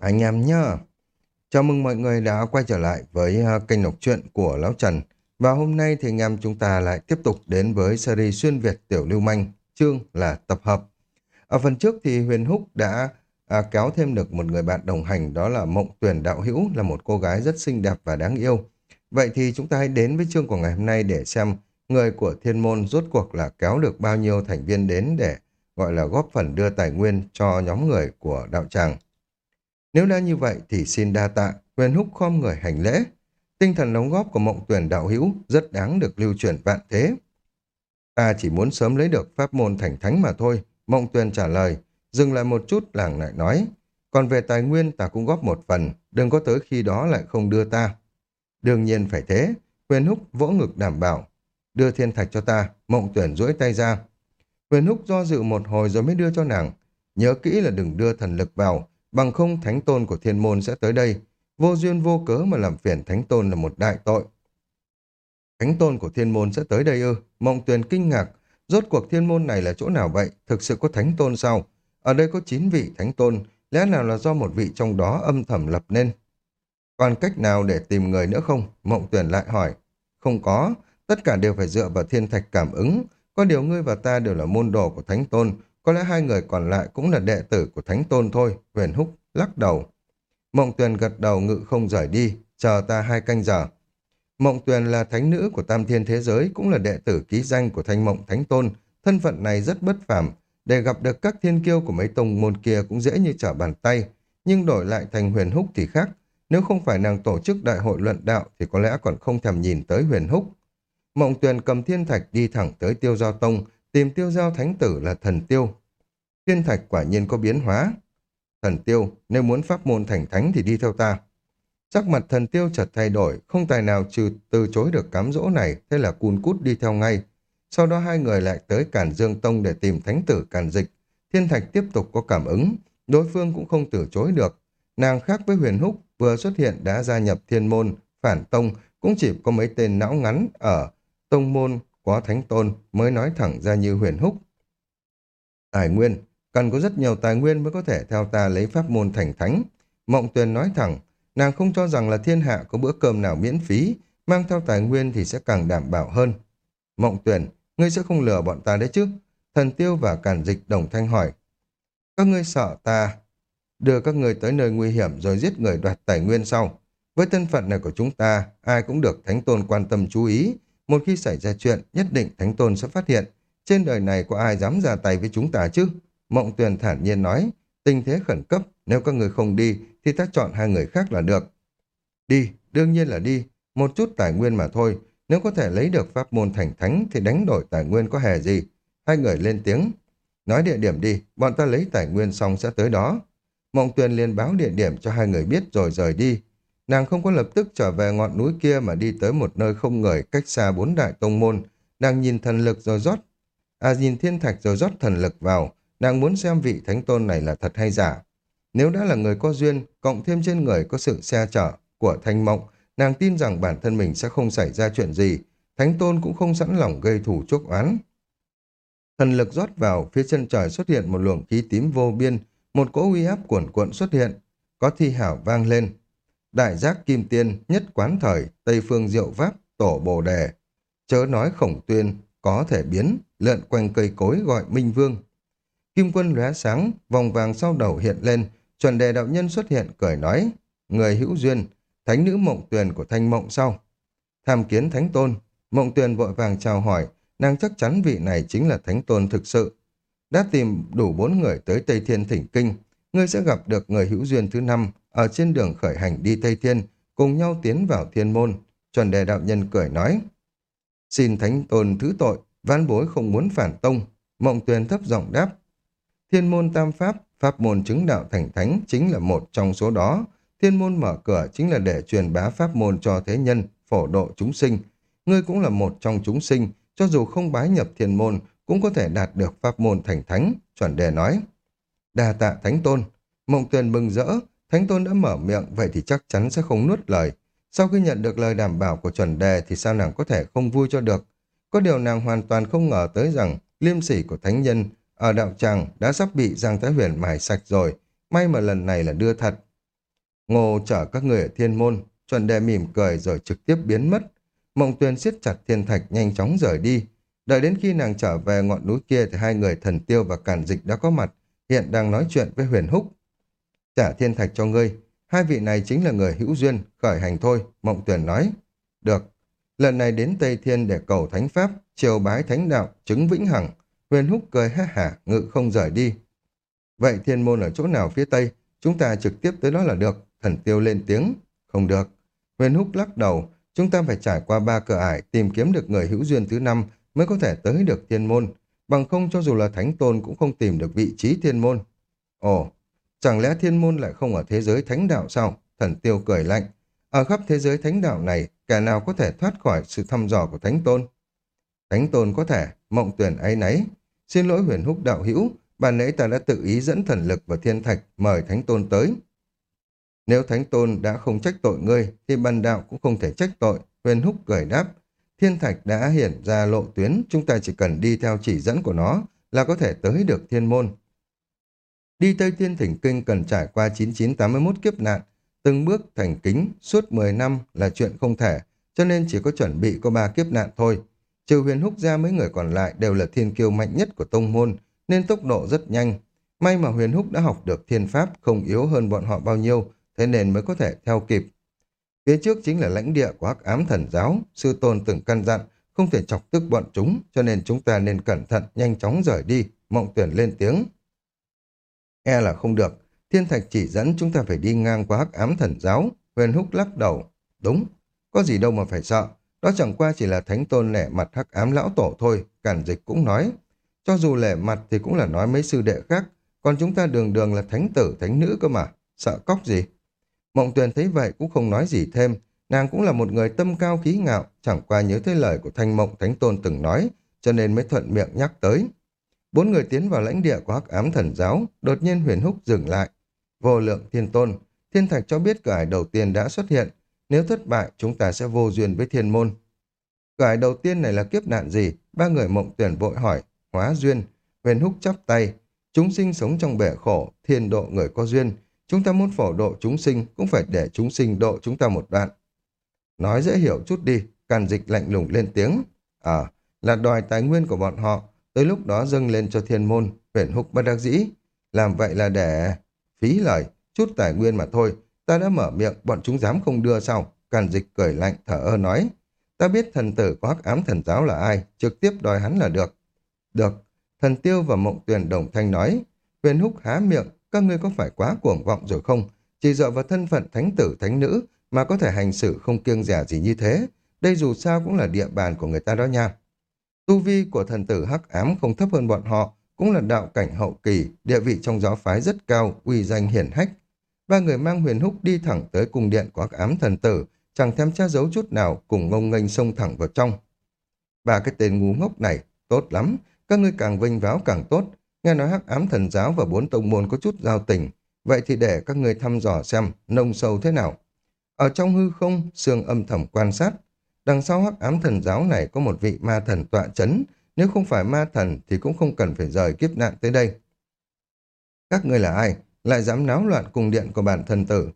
Anh em nhá. Chào mừng mọi người đã quay trở lại với à, kênh đọc truyện của Lão Trần. Và hôm nay thì anh em chúng ta lại tiếp tục đến với series xuyên Việt Tiểu Lưu Manh, chương là tập hợp. Ở phần trước thì Huyền Húc đã à, kéo thêm được một người bạn đồng hành đó là Mộng Tuyền Đạo Hữu là một cô gái rất xinh đẹp và đáng yêu. Vậy thì chúng ta hãy đến với chương của ngày hôm nay để xem người của thiên môn rốt cuộc là kéo được bao nhiêu thành viên đến để gọi là góp phần đưa tài nguyên cho nhóm người của đạo tràng. Nếu đã như vậy thì xin đa tạ, Huyền Húc khom người hành lễ. Tinh thần đóng góp của mộng tuyển đạo hữu rất đáng được lưu truyền vạn thế. Ta chỉ muốn sớm lấy được pháp môn thành thánh mà thôi, mộng tuyển trả lời, dừng lại một chút làng lại nói. Còn về tài nguyên ta cũng góp một phần, đừng có tới khi đó lại không đưa ta. Đương nhiên phải thế, Huyền Húc vỗ ngực đảm bảo. Đưa thiên thạch cho ta, mộng tuyển duỗi tay ra. Huyền Húc do dự một hồi rồi mới đưa cho nàng. Nhớ kỹ là đừng đưa thần lực vào, bằng không thánh tôn của thiên môn sẽ tới đây. Vô duyên vô cớ mà làm phiền thánh tôn là một đại tội. Thánh tôn của thiên môn sẽ tới đây ư? Mộng tuyền kinh ngạc. Rốt cuộc thiên môn này là chỗ nào vậy? Thực sự có thánh tôn sao? Ở đây có 9 vị thánh tôn, lẽ nào là do một vị trong đó âm thầm lập nên? Còn cách nào để tìm người nữa không? Mộng tuyển lại hỏi. Không có, tất cả đều phải dựa vào thiên thạch cảm ứng. Có điều ngươi và ta đều là môn đồ của thánh tôn, có lẽ hai người còn lại cũng là đệ tử của Thánh Tôn thôi, huyền húc lắc đầu. Mộng Tuyền gật đầu ngự không rời đi, chờ ta hai canh giờ. Mộng Tuyền là thánh nữ của Tam Thiên Thế Giới, cũng là đệ tử ký danh của Thanh Mộng Thánh Tôn. Thân phận này rất bất phàm, để gặp được các thiên kiêu của mấy tông môn kia cũng dễ như trở bàn tay. Nhưng đổi lại thành huyền húc thì khác. Nếu không phải nàng tổ chức đại hội luận đạo thì có lẽ còn không thèm nhìn tới huyền húc. Mộng Tuyền cầm thiên thạch đi thẳng tới tiêu giao tông, tìm tiêu giao thánh tử là thần tiêu. Thiên thạch quả nhiên có biến hóa. Thần tiêu, nếu muốn pháp môn thành thánh thì đi theo ta. Sắc mặt thần tiêu chợt thay đổi, không tài nào trừ từ chối được cám dỗ này, thế là cun cút đi theo ngay. Sau đó hai người lại tới Cản Dương Tông để tìm thánh tử Cản Dịch. Thiên Thạch tiếp tục có cảm ứng, đối phương cũng không từ chối được. Nàng khác với huyền húc, vừa xuất hiện đã gia nhập thiên môn, phản tông, cũng chỉ có mấy tên não ngắn ở tông môn có thánh tôn mới nói thẳng ra như huyền húc. Tài nguyên, cần có rất nhiều tài nguyên mới có thể theo ta lấy pháp môn thành thánh. Mộng tuyền nói thẳng, nàng không cho rằng là thiên hạ có bữa cơm nào miễn phí, mang theo tài nguyên thì sẽ càng đảm bảo hơn. Mộng tuyền, ngươi sẽ không lừa bọn ta đấy chứ? Thần tiêu và cản dịch đồng thanh hỏi. Các ngươi sợ ta đưa các ngươi tới nơi nguy hiểm rồi giết người đoạt tài nguyên sau. Với thân phận này của chúng ta, ai cũng được Thánh Tôn quan tâm chú ý, một khi xảy ra chuyện, nhất định Thánh Tôn sẽ phát hiện. Trên đời này có ai dám ra tay với chúng ta chứ? Mộng Tuyền thản nhiên nói, tình thế khẩn cấp, nếu các người không đi, thì ta chọn hai người khác là được. Đi, đương nhiên là đi, một chút tài nguyên mà thôi. Nếu có thể lấy được pháp môn thành thánh thì đánh đổi tài nguyên có hề gì. Hai người lên tiếng. Nói địa điểm đi, bọn ta lấy tài nguyên xong sẽ tới đó. Mộng Tuyền liền báo địa điểm cho hai người biết rồi rời đi. Nàng không có lập tức trở về ngọn núi kia mà đi tới một nơi không người cách xa bốn đại tông môn. Nàng nhìn thần lực rồi rót, à nhìn thiên thạch rồi rót thần lực vào. Nàng muốn xem vị thánh tôn này là thật hay giả. Nếu đã là người có duyên, cộng thêm trên người có sự xe chở của thanh mộng, nàng tin rằng bản thân mình sẽ không xảy ra chuyện gì. Thánh tôn cũng không sẵn lòng gây thủ chuốc oán. Thần lực rót vào, phía chân trời xuất hiện một luồng khí tím vô biên, một cỗ uy áp cuồn cuộn xuất hiện. Có thi hảo vang lên, đại giác kim tiên, nhất quán thời, tây phương diệu pháp, tổ bồ đề. Chớ nói khổng tuyên, có thể biến, lượn quanh cây cối gọi minh vương. Kim quân lóe sáng, vòng vàng sau đầu hiện lên, chuẩn đề đạo nhân xuất hiện cười nói, người hữu duyên, thánh nữ mộng tuyền của thanh mộng sau. Tham kiến thánh tôn, mộng tuyền vội vàng chào hỏi, nàng chắc chắn vị này chính là thánh tôn thực sự. Đã tìm đủ bốn người tới Tây Thiên Thỉnh Kinh, ngươi sẽ gặp được người hữu duyên thứ năm, ở trên đường khởi hành đi Tây Thiên, cùng nhau tiến vào thiên môn. Chuẩn đề đạo nhân cười nói, xin thánh tôn thứ tội, văn bối không muốn phản tông. Mộng tuyền thấp giọng đáp, thiên môn tam pháp, pháp môn chứng đạo thành thánh chính là một trong số đó. Thiên môn mở cửa chính là để truyền bá pháp môn cho thế nhân, phổ độ chúng sinh. Ngươi cũng là một trong chúng sinh, cho dù không bái nhập thiên môn, cũng có thể đạt được pháp môn thành thánh, chuẩn đề nói. Đà tạ thánh tôn, mộng tuyền mừng rỡ, Thánh Tôn đã mở miệng, vậy thì chắc chắn sẽ không nuốt lời. Sau khi nhận được lời đảm bảo của chuẩn đề thì sao nàng có thể không vui cho được. Có điều nàng hoàn toàn không ngờ tới rằng liêm sỉ của thánh nhân ở đạo tràng đã sắp bị Giang Thái Huyền mài sạch rồi. May mà lần này là đưa thật. Ngô chở các người ở thiên môn, chuẩn đề mỉm cười rồi trực tiếp biến mất. Mộng tuyền siết chặt thiên thạch nhanh chóng rời đi. Đợi đến khi nàng trở về ngọn núi kia thì hai người thần tiêu và cản dịch đã có mặt, hiện đang nói chuyện với huyền húc. Trả thiên thạch cho ngươi, hai vị này chính là người hữu duyên, khởi hành thôi, mộng tuyền nói. Được, lần này đến Tây Thiên để cầu thánh pháp, triều bái thánh đạo, chứng vĩnh hằng. Huyền húc cười ha hả, ngự không rời đi. Vậy thiên môn ở chỗ nào phía Tây? Chúng ta trực tiếp tới đó là được. Thần tiêu lên tiếng. Không được. Huyền húc lắc đầu. Chúng ta phải trải qua ba cửa ải tìm kiếm được người hữu duyên thứ năm mới có thể tới được thiên môn. Bằng không cho dù là thánh tôn cũng không tìm được vị trí thiên môn. Ồ, chẳng lẽ thiên môn lại không ở thế giới thánh đạo sao? Thần tiêu cười lạnh. Ở khắp thế giới thánh đạo này, kẻ nào có thể thoát khỏi sự thăm dò của thánh tôn? Thánh tôn có thể, mộng tuyển ấy nấy. Xin lỗi huyền húc đạo hữu, bà nãy ta đã tự ý dẫn thần lực và thiên thạch mời Thánh Tôn tới. Nếu Thánh Tôn đã không trách tội ngươi, thì bần đạo cũng không thể trách tội, huyền húc cười đáp. Thiên thạch đã hiển ra lộ tuyến, chúng ta chỉ cần đi theo chỉ dẫn của nó là có thể tới được thiên môn. Đi Tây Thiên Thỉnh Kinh cần trải qua 9981 kiếp nạn, từng bước thành kính suốt 10 năm là chuyện không thể, cho nên chỉ có chuẩn bị có ba kiếp nạn thôi. Trừ huyền húc ra mấy người còn lại đều là thiên kiêu mạnh nhất của tông môn, nên tốc độ rất nhanh. May mà huyền húc đã học được thiên pháp không yếu hơn bọn họ bao nhiêu, thế nên mới có thể theo kịp. Phía trước chính là lãnh địa của hắc ám thần giáo, sư tôn từng căn dặn, không thể chọc tức bọn chúng, cho nên chúng ta nên cẩn thận, nhanh chóng rời đi, mộng tuyển lên tiếng. E là không được, thiên thạch chỉ dẫn chúng ta phải đi ngang qua hắc ám thần giáo, huyền húc lắc đầu. Đúng, có gì đâu mà phải sợ, đó chẳng qua chỉ là thánh tôn nẻ mặt hắc ám lão tổ thôi, cản dịch cũng nói. Cho dù lẻ mặt thì cũng là nói mấy sư đệ khác, còn chúng ta đường đường là thánh tử, thánh nữ cơ mà, sợ cóc gì. Mộng tuyền thấy vậy cũng không nói gì thêm, nàng cũng là một người tâm cao khí ngạo, chẳng qua nhớ tới lời của thanh mộng thánh tôn từng nói, cho nên mới thuận miệng nhắc tới. Bốn người tiến vào lãnh địa của hắc ám thần giáo, đột nhiên huyền húc dừng lại. Vô lượng thiên tôn, thiên thạch cho biết cửa ải đầu tiên đã xuất hiện, nếu thất bại chúng ta sẽ vô duyên với thiên môn. Cửa ải đầu tiên này là kiếp nạn gì? Ba người mộng tuyển vội hỏi, hóa duyên. Huyền húc chắp tay. Chúng sinh sống trong bể khổ, thiên độ người có duyên. Chúng ta muốn phổ độ chúng sinh, cũng phải để chúng sinh độ chúng ta một đoạn. Nói dễ hiểu chút đi, càn dịch lạnh lùng lên tiếng. à là đòi tài nguyên của bọn họ, tới lúc đó dâng lên cho thiên môn, huyền húc bất đắc dĩ. Làm vậy là để... Phí lời, chút tài nguyên mà thôi, ta đã mở miệng, bọn chúng dám không đưa sao? Càn dịch cười lạnh, thở ơ nói. Ta biết thần tử có hắc ám thần giáo là ai, trực tiếp đòi hắn là được. Được, thần tiêu và mộng tuyền đồng thanh nói. Huyền húc há miệng, các ngươi có phải quá cuồng vọng rồi không? Chỉ dựa vào thân phận thánh tử thánh nữ mà có thể hành xử không kiêng dè gì như thế. Đây dù sao cũng là địa bàn của người ta đó nha. Tu vi của thần tử hắc ám không thấp hơn bọn họ, cũng là đạo cảnh hậu kỳ, địa vị trong giáo phái rất cao, uy danh hiển hách. Ba người mang huyền húc đi thẳng tới cung điện của hắc ám thần tử, chẳng thèm che giấu chút nào, cùng ngông nghênh xông thẳng vào trong. Ba cái tên ngu ngốc này, tốt lắm, các ngươi càng vinh váo càng tốt. Nghe nói hắc ám thần giáo và bốn tông môn có chút giao tình. Vậy thì để các ngươi thăm dò xem nông sâu thế nào. Ở trong hư không, sương âm thầm quan sát. Đằng sau hắc ám thần giáo này có một vị ma thần tọa chấn. Nếu không phải ma thần thì cũng không cần phải rời kiếp nạn tới đây. Các ngươi là ai? Lại dám náo loạn cung điện của bản thần tử.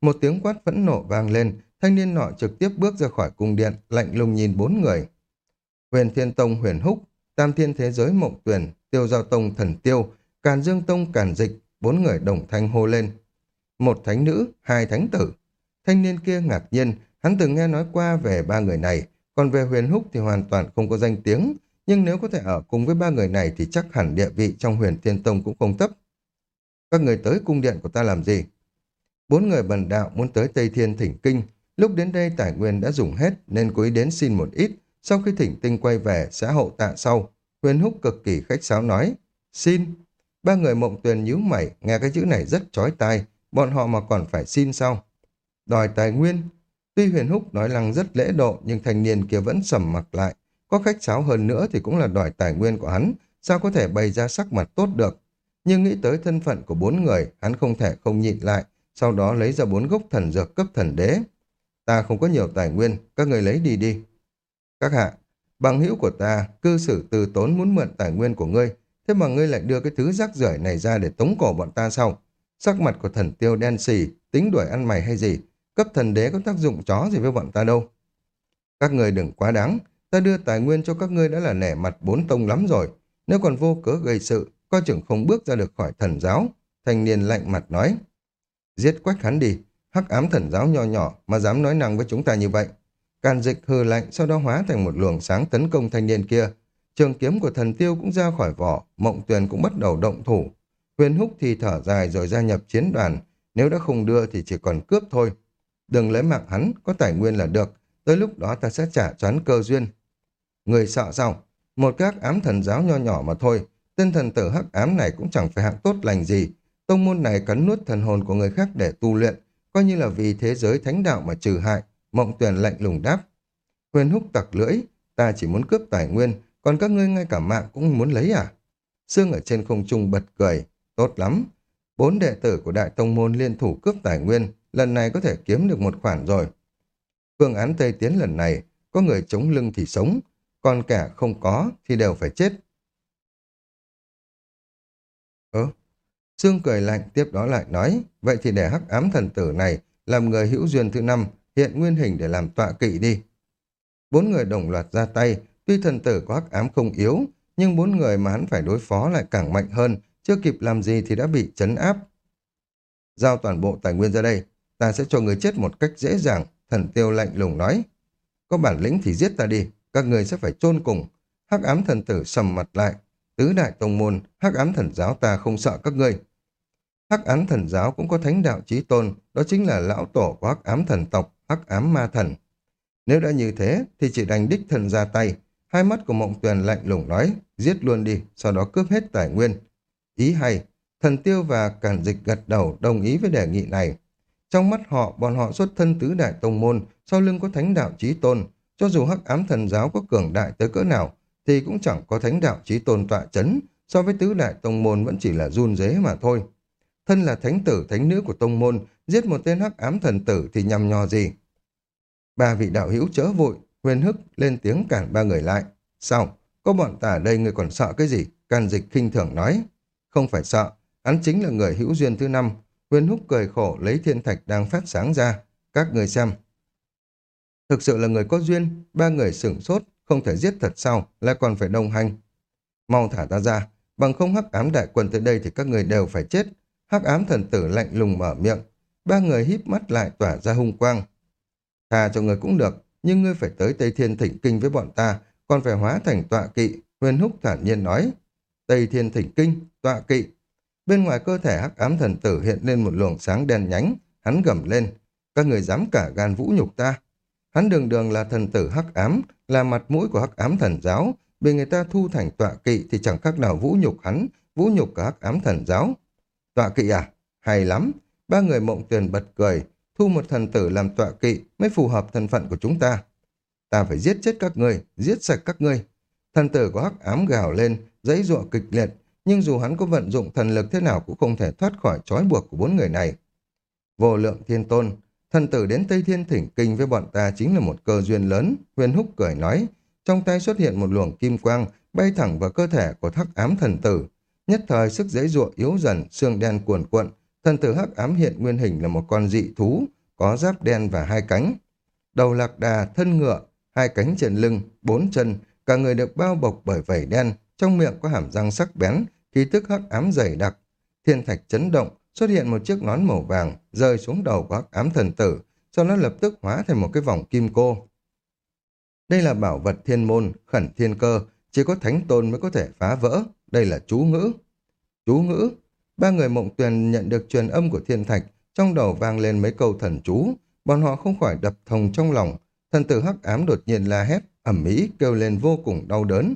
Một tiếng quát phẫn nộ vang lên, thanh niên nọ trực tiếp bước ra khỏi cung điện, lạnh lùng nhìn bốn người. Huyền Thiên Tông Huyền Húc, Tam Thiên Thế Giới Mộng Tuyền, Tiêu Giao Tông Thần Tiêu, Càn Dương Tông Càn Dịch, bốn người đồng thanh hô lên. Một thánh nữ, hai thánh tử. Thanh niên kia ngạc nhiên, hắn từng nghe nói qua về ba người này, còn về huyền húc thì hoàn toàn không có danh tiếng, nhưng nếu có thể ở cùng với ba người này thì chắc hẳn địa vị trong huyền thiên tông cũng không thấp. Các người tới cung điện của ta làm gì? Bốn người bần đạo muốn tới Tây Thiên thỉnh kinh, lúc đến đây tài nguyên đã dùng hết nên cố ý đến xin một ít, sau khi thỉnh tinh quay về, sẽ hậu tạ sau. Huyền Húc cực kỳ khách sáo nói. Xin. Ba người mộng tuyền nhíu mày, nghe cái chữ này rất chói tai. Bọn họ mà còn phải xin sao? Đòi tài nguyên. Tuy Huyền Húc nói lăng rất lễ độ, nhưng thanh niên kia vẫn sầm mặt lại. Có khách sáo hơn nữa thì cũng là đòi tài nguyên của hắn. Sao có thể bày ra sắc mặt tốt được? Nhưng nghĩ tới thân phận của bốn người, hắn không thể không nhịn lại. Sau đó lấy ra bốn gốc thần dược cấp thần đế. Ta không có nhiều tài nguyên, các người lấy đi đi. Các hạ, bằng hữu của ta, cư xử từ tốn muốn mượn tài nguyên của ngươi, thế mà ngươi lại đưa cái thứ rác rưởi này ra để tống cổ bọn ta sau. Sắc mặt của thần tiêu đen xì, tính đuổi ăn mày hay gì, cấp thần đế có tác dụng chó gì với bọn ta đâu. Các người đừng quá đáng, ta đưa tài nguyên cho các ngươi đã là nẻ mặt bốn tông lắm rồi, nếu còn vô cớ gây sự, coi chừng không bước ra được khỏi thần giáo. Thanh niên lạnh mặt nói, giết quách hắn đi, hắc ám thần giáo nho nhỏ mà dám nói năng với chúng ta như vậy. Càn dịch hư lạnh sau đó hóa thành một luồng sáng tấn công thanh niên kia. Trường kiếm của thần tiêu cũng ra khỏi vỏ, mộng tuyền cũng bắt đầu động thủ. Huyền húc thì thở dài rồi gia nhập chiến đoàn, nếu đã không đưa thì chỉ còn cướp thôi. Đừng lấy mạng hắn, có tài nguyên là được, tới lúc đó ta sẽ trả cho hắn cơ duyên. Người sợ sao? Một các ám thần giáo nho nhỏ mà thôi, tên thần tử hắc ám này cũng chẳng phải hạng tốt lành gì. Tông môn này cắn nuốt thần hồn của người khác để tu luyện, coi như là vì thế giới thánh đạo mà trừ hại, mộng tuyển lạnh lùng đáp. Huyền húc tặc lưỡi, ta chỉ muốn cướp tài nguyên, còn các ngươi ngay cả mạng cũng muốn lấy à? Sương ở trên không trung bật cười, tốt lắm. Bốn đệ tử của đại tông môn liên thủ cướp tài nguyên, lần này có thể kiếm được một khoản rồi. Phương án Tây Tiến lần này, có người chống lưng thì sống, còn kẻ không có thì đều phải chết. Ơ, Sương cười lạnh tiếp đó lại nói, vậy thì để hắc ám thần tử này làm người hữu duyên thứ năm, hiện nguyên hình để làm tọa kỵ đi. Bốn người đồng loạt ra tay, tuy thần tử có hắc ám không yếu, nhưng bốn người mà hắn phải đối phó lại càng mạnh hơn, chưa kịp làm gì thì đã bị chấn áp. Giao toàn bộ tài nguyên ra đây, ta sẽ cho người chết một cách dễ dàng, thần tiêu lạnh lùng nói. Có bản lĩnh thì giết ta đi, các người sẽ phải chôn cùng. Hắc ám thần tử sầm mặt lại, tứ đại tông môn, hắc ám thần giáo ta không sợ các ngươi. Hắc ám thần giáo cũng có thánh đạo chí tôn, đó chính là lão tổ của hắc ám thần tộc, hắc ám ma thần. Nếu đã như thế, thì chỉ đành đích thần ra tay. Hai mắt của mộng tuyền lạnh lùng nói, giết luôn đi, sau đó cướp hết tài nguyên. Ý hay, thần tiêu và cản dịch gật đầu đồng ý với đề nghị này. Trong mắt họ, bọn họ xuất thân tứ đại tông môn, sau lưng có thánh đạo chí tôn. Cho dù hắc ám thần giáo có cường đại tới cỡ nào, thì cũng chẳng có thánh đạo chí tôn tọa chấn, so với tứ đại tông môn vẫn chỉ là run dế mà thôi. Thân là thánh tử thánh nữ của tông môn, giết một tên hắc ám thần tử thì nhằm nhò gì? Ba vị đạo hữu chớ vội, huyền hức lên tiếng cản ba người lại. Sao? Có bọn ta ở đây người còn sợ cái gì? Can dịch khinh thường nói. Không phải sợ, hắn chính là người hữu duyên thứ năm. Huyền húc cười khổ lấy thiên thạch đang phát sáng ra. Các người xem. Thực sự là người có duyên, ba người sửng sốt, không thể giết thật sao, lại còn phải đồng hành. Mau thả ta ra, bằng không hắc ám đại quân tới đây thì các người đều phải chết. Hắc ám thần tử lạnh lùng mở miệng, ba người híp mắt lại tỏa ra hung quang. Thà cho người cũng được, nhưng ngươi phải tới Tây Thiên Thỉnh Kinh với bọn ta, còn phải hóa thành tọa kỵ, Huyền Húc thản nhiên nói. Tây Thiên Thỉnh Kinh, tọa kỵ. Bên ngoài cơ thể hắc ám thần tử hiện lên một luồng sáng đen nhánh, hắn gầm lên. Các người dám cả gan vũ nhục ta. Hắn đường đường là thần tử hắc ám, là mặt mũi của hắc ám thần giáo, bị người ta thu thành tọa kỵ thì chẳng khác nào vũ nhục hắn, vũ nhục cả hắc ám thần giáo. Tọa kỵ à? Hay lắm. Ba người mộng tuyền bật cười, thu một thần tử làm tọa kỵ mới phù hợp thân phận của chúng ta. Ta phải giết chết các ngươi, giết sạch các ngươi. Thần tử của hắc ám gào lên, giấy ruộng kịch liệt, nhưng dù hắn có vận dụng thần lực thế nào cũng không thể thoát khỏi trói buộc của bốn người này. Vô lượng thiên tôn, thần tử đến Tây Thiên thỉnh kinh với bọn ta chính là một cơ duyên lớn, huyền húc cười nói, trong tay xuất hiện một luồng kim quang bay thẳng vào cơ thể của thắc ám thần tử. Nhất thời sức dễ dụa yếu dần, xương đen cuồn cuộn, thần tử hắc ám hiện nguyên hình là một con dị thú, có giáp đen và hai cánh. Đầu lạc đà, thân ngựa, hai cánh trên lưng, bốn chân, cả người được bao bọc bởi vảy đen, trong miệng có hàm răng sắc bén, khí tức hắc ám dày đặc. Thiên thạch chấn động, xuất hiện một chiếc nón màu vàng, rơi xuống đầu của hắc ám thần tử, sau đó lập tức hóa thành một cái vòng kim cô. Đây là bảo vật thiên môn, khẩn thiên cơ, chỉ có thánh tôn mới có thể phá vỡ, đây là chú ngữ. Chú ngữ, ba người mộng tuyền nhận được truyền âm của thiên thạch, trong đầu vang lên mấy câu thần chú, bọn họ không khỏi đập thòng trong lòng, thần tử hắc ám đột nhiên la hét, ẩm mỹ kêu lên vô cùng đau đớn.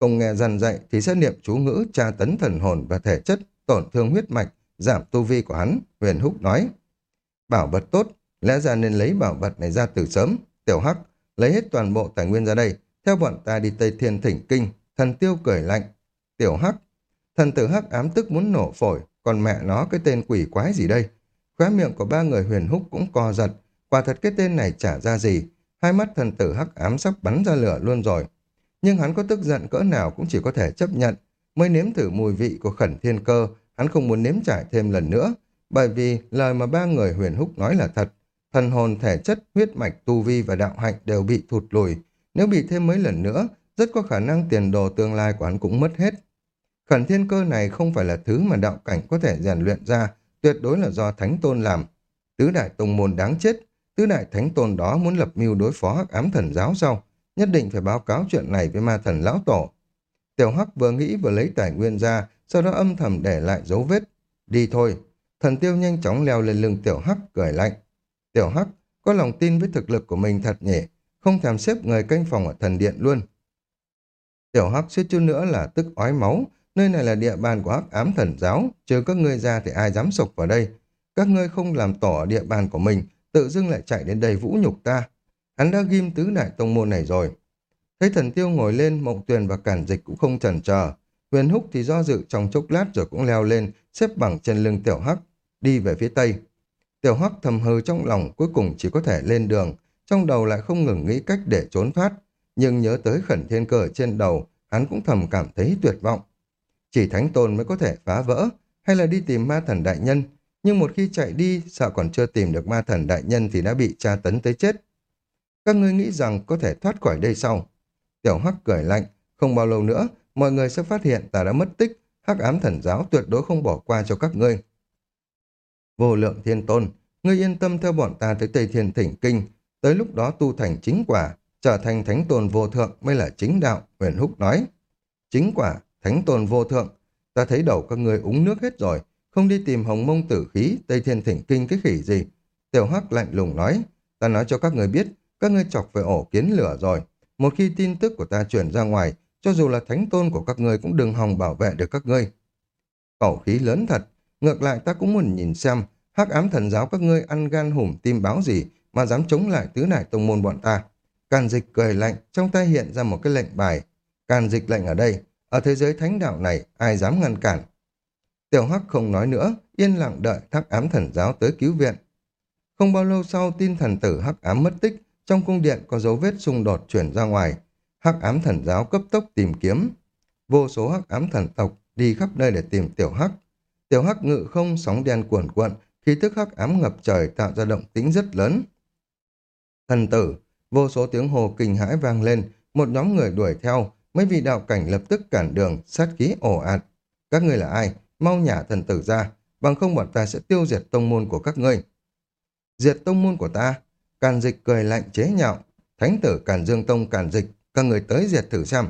Không nghe dần dạy thì sẽ niệm chú ngữ tra tấn thần hồn và thể chất, tổn thương huyết mạch, giảm tu vi của hắn, huyền húc nói. Bảo vật tốt, lẽ ra nên lấy bảo vật này ra từ sớm. Tiểu Hắc, lấy hết toàn bộ tài nguyên ra đây, theo bọn ta đi Tây Thiên Thỉnh Kinh, thần tiêu cười lạnh. Tiểu Hắc, thần tử Hắc ám tức muốn nổ phổi, còn mẹ nó cái tên quỷ quái gì đây? Khóe miệng của ba người huyền húc cũng co giật, quả thật cái tên này trả ra gì, hai mắt thần tử Hắc ám sắp bắn ra lửa luôn rồi. Nhưng hắn có tức giận cỡ nào cũng chỉ có thể chấp nhận, mới nếm thử mùi vị của khẩn thiên cơ, hắn không muốn nếm trải thêm lần nữa, bởi vì lời mà ba người huyền húc nói là thật. Thần hồn, thể chất, huyết mạch, tu vi và đạo hạnh đều bị thụt lùi. Nếu bị thêm mấy lần nữa, rất có khả năng tiền đồ tương lai của hắn cũng mất hết. Khẩn thiên cơ này không phải là thứ mà đạo cảnh có thể rèn luyện ra, tuyệt đối là do Thánh Tôn làm. Tứ đại tông môn đáng chết, tứ đại Thánh Tôn đó muốn lập mưu đối phó hắc ám thần giáo sau, nhất định phải báo cáo chuyện này với ma thần lão tổ. Tiểu Hắc vừa nghĩ vừa lấy tài nguyên ra, sau đó âm thầm để lại dấu vết. Đi thôi. Thần tiêu nhanh chóng leo lên lưng Tiểu Hắc, cười lạnh. Tiểu Hắc, có lòng tin với thực lực của mình thật nhỉ, không thèm xếp người canh phòng ở thần điện luôn. Tiểu Hắc suýt chút nữa là tức ói máu, nơi này là địa bàn của Hắc ám thần giáo, trừ các ngươi ra thì ai dám sục vào đây. Các ngươi không làm tỏ địa bàn của mình, tự dưng lại chạy đến đây vũ nhục ta. Hắn đã ghim tứ đại tông môn này rồi. Thấy thần tiêu ngồi lên, mộng tuyền và cản dịch cũng không chần chờ. Huyền húc thì do dự trong chốc lát rồi cũng leo lên, xếp bằng trên lưng tiểu hắc, đi về phía tây. Tiểu hắc thầm hờ trong lòng cuối cùng chỉ có thể lên đường, trong đầu lại không ngừng nghĩ cách để trốn thoát. Nhưng nhớ tới khẩn thiên cờ trên đầu, hắn cũng thầm cảm thấy tuyệt vọng. Chỉ thánh tôn mới có thể phá vỡ, hay là đi tìm ma thần đại nhân. Nhưng một khi chạy đi, sợ còn chưa tìm được ma thần đại nhân thì đã bị tra tấn tới chết. Các ngươi nghĩ rằng có thể thoát khỏi đây sau. Tiểu Hắc cười lạnh, không bao lâu nữa, mọi người sẽ phát hiện ta đã mất tích, Hắc ám thần giáo tuyệt đối không bỏ qua cho các ngươi. Vô lượng thiên tôn, ngươi yên tâm theo bọn ta tới Tây Thiên Thỉnh Kinh, tới lúc đó tu thành chính quả, trở thành thánh tôn vô thượng mới là chính đạo, huyền húc nói. Chính quả, thánh tôn vô thượng, ta thấy đầu các ngươi uống nước hết rồi, không đi tìm hồng mông tử khí, Tây Thiên Thỉnh Kinh cái khỉ gì. Tiểu Hắc lạnh lùng nói, ta nói cho các ngươi biết, các ngươi chọc về ổ kiến lửa rồi. Một khi tin tức của ta chuyển ra ngoài, cho dù là thánh tôn của các ngươi cũng đừng hòng bảo vệ được các ngươi. Khẩu khí lớn thật, ngược lại ta cũng muốn nhìn xem hắc ám thần giáo các ngươi ăn gan hùm tim báo gì mà dám chống lại tứ nải tông môn bọn ta. Càn dịch cười lạnh, trong tay hiện ra một cái lệnh bài. Càn dịch lệnh ở đây, ở thế giới thánh đạo này, ai dám ngăn cản. Tiểu Hắc không nói nữa, yên lặng đợi hắc ám thần giáo tới cứu viện. Không bao lâu sau, tin thần tử hắc ám mất tích, trong cung điện có dấu vết xung đột chuyển ra ngoài. Hắc ám thần giáo cấp tốc tìm kiếm. Vô số hắc ám thần tộc đi khắp nơi để tìm tiểu hắc. Tiểu hắc ngự không sóng đen cuồn cuộn, khí tức hắc ám ngập trời tạo ra động tĩnh rất lớn. Thần tử, vô số tiếng hồ kinh hãi vang lên, một nhóm người đuổi theo, mấy vị đạo cảnh lập tức cản đường, sát khí ồ ạt. Các ngươi là ai? Mau nhả thần tử ra, bằng không bọn ta sẽ tiêu diệt tông môn của các ngươi. Diệt tông môn của ta, Càn dịch cười lạnh chế nhạo. Thánh tử Càn Dương Tông Càn dịch, các người tới diệt thử xem.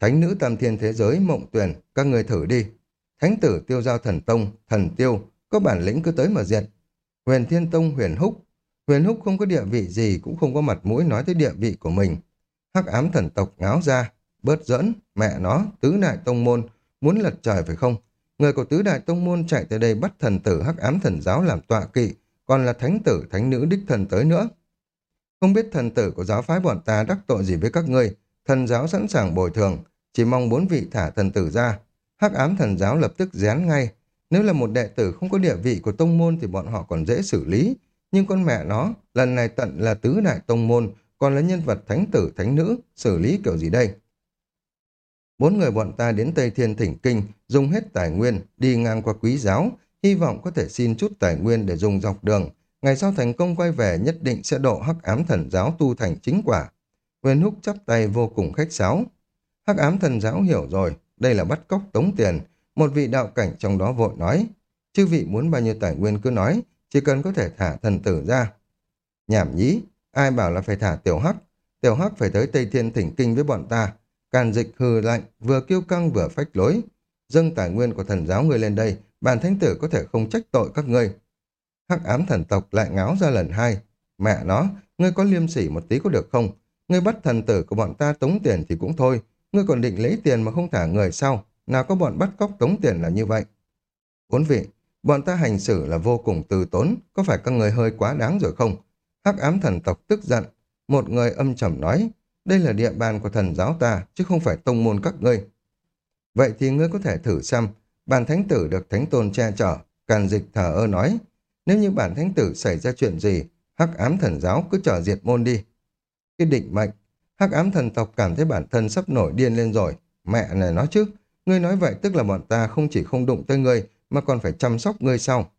Thánh nữ tam thiên thế giới mộng tuyển, các người thử đi. Thánh tử tiêu giao thần tông, thần tiêu, có bản lĩnh cứ tới mà diệt. Huyền Thiên Tông huyền húc. Huyền húc không có địa vị gì, cũng không có mặt mũi nói tới địa vị của mình. Hắc ám thần tộc ngáo ra, bớt dẫn mẹ nó, tứ đại tông môn, muốn lật trời phải không? Người của tứ đại tông môn chạy tới đây bắt thần tử hắc ám thần giáo làm tọa kỵ, còn là thánh tử thánh nữ đích thần tới nữa. Không biết thần tử của giáo phái bọn ta đắc tội gì với các ngươi, thần giáo sẵn sàng bồi thường, chỉ mong bốn vị thả thần tử ra. Hắc ám thần giáo lập tức dán ngay. Nếu là một đệ tử không có địa vị của tông môn thì bọn họ còn dễ xử lý. Nhưng con mẹ nó, lần này tận là tứ đại tông môn, còn là nhân vật thánh tử thánh nữ, xử lý kiểu gì đây? Bốn người bọn ta đến Tây Thiên Thỉnh Kinh, dùng hết tài nguyên, đi ngang qua quý giáo, hy vọng có thể xin chút tài nguyên để dùng dọc đường. Ngày sau thành công quay về nhất định sẽ độ hắc ám thần giáo tu thành chính quả. Huyền Húc chắp tay vô cùng khách sáo. Hắc ám thần giáo hiểu rồi, đây là bắt cóc tống tiền. Một vị đạo cảnh trong đó vội nói, chư vị muốn bao nhiêu tài nguyên cứ nói, chỉ cần có thể thả thần tử ra. Nhảm nhí, ai bảo là phải thả tiểu hắc, tiểu hắc phải tới Tây Thiên thỉnh kinh với bọn ta. Càn dịch hừ lạnh, vừa kiêu căng vừa phách lối. Dâng tài nguyên của thần giáo người lên đây, bản thánh tử có thể không trách tội các ngươi. Hắc ám thần tộc lại ngáo ra lần hai. Mẹ nó, ngươi có liêm sỉ một tí có được không? Ngươi bắt thần tử của bọn ta tống tiền thì cũng thôi. Ngươi còn định lấy tiền mà không thả người sao? Nào có bọn bắt cóc tống tiền là như vậy? Bốn vị, bọn ta hành xử là vô cùng từ tốn. Có phải các người hơi quá đáng rồi không? Hắc ám thần tộc tức giận. Một người âm trầm nói, đây là địa bàn của thần giáo ta, chứ không phải tông môn các ngươi. Vậy thì ngươi có thể thử xem, bản thánh tử được thánh tôn che chở, càn dịch thờ ơ nói, nếu như bản thánh tử xảy ra chuyện gì, hắc ám thần giáo cứ chờ diệt môn đi. Cái định mệnh, hắc ám thần tộc cảm thấy bản thân sắp nổi điên lên rồi. Mẹ này nói chứ, ngươi nói vậy tức là bọn ta không chỉ không đụng tới ngươi, mà còn phải chăm sóc ngươi sau.